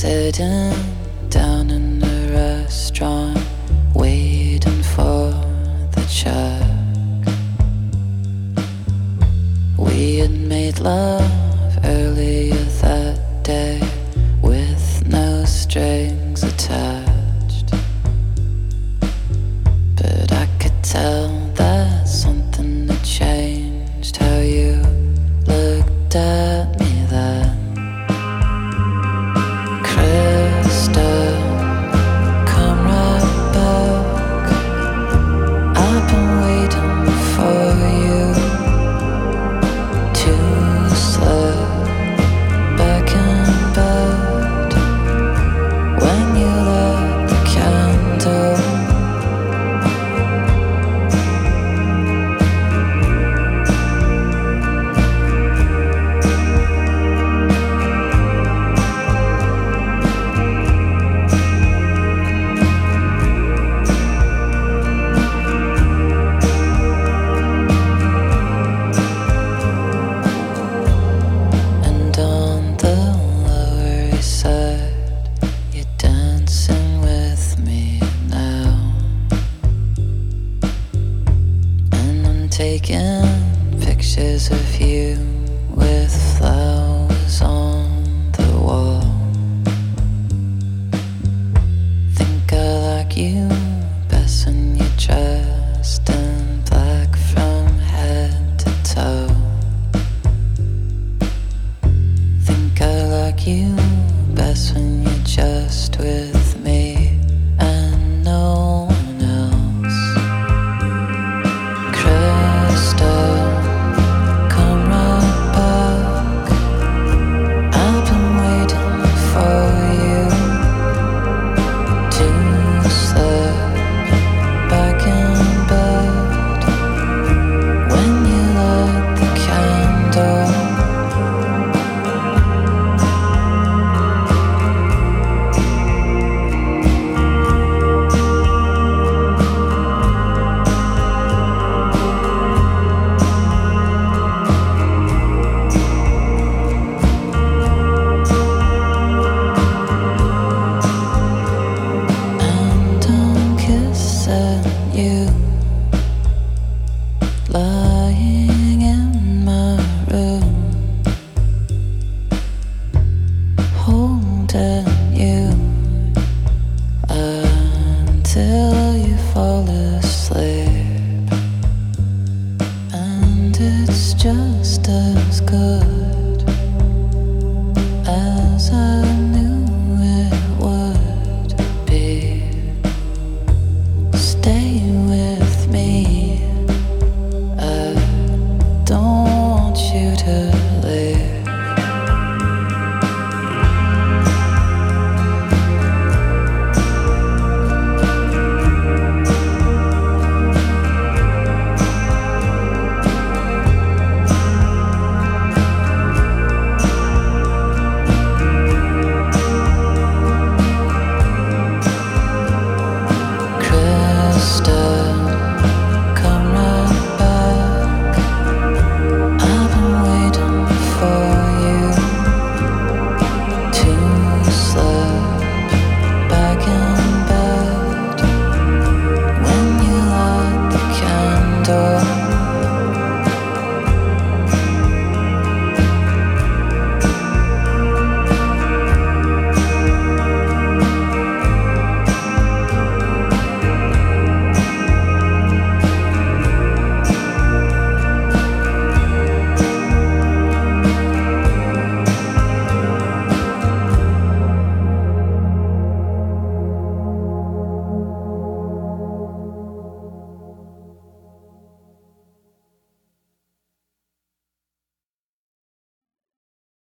sitting down in a restaurant, waiting for the check. We had made love. till you fall asleep.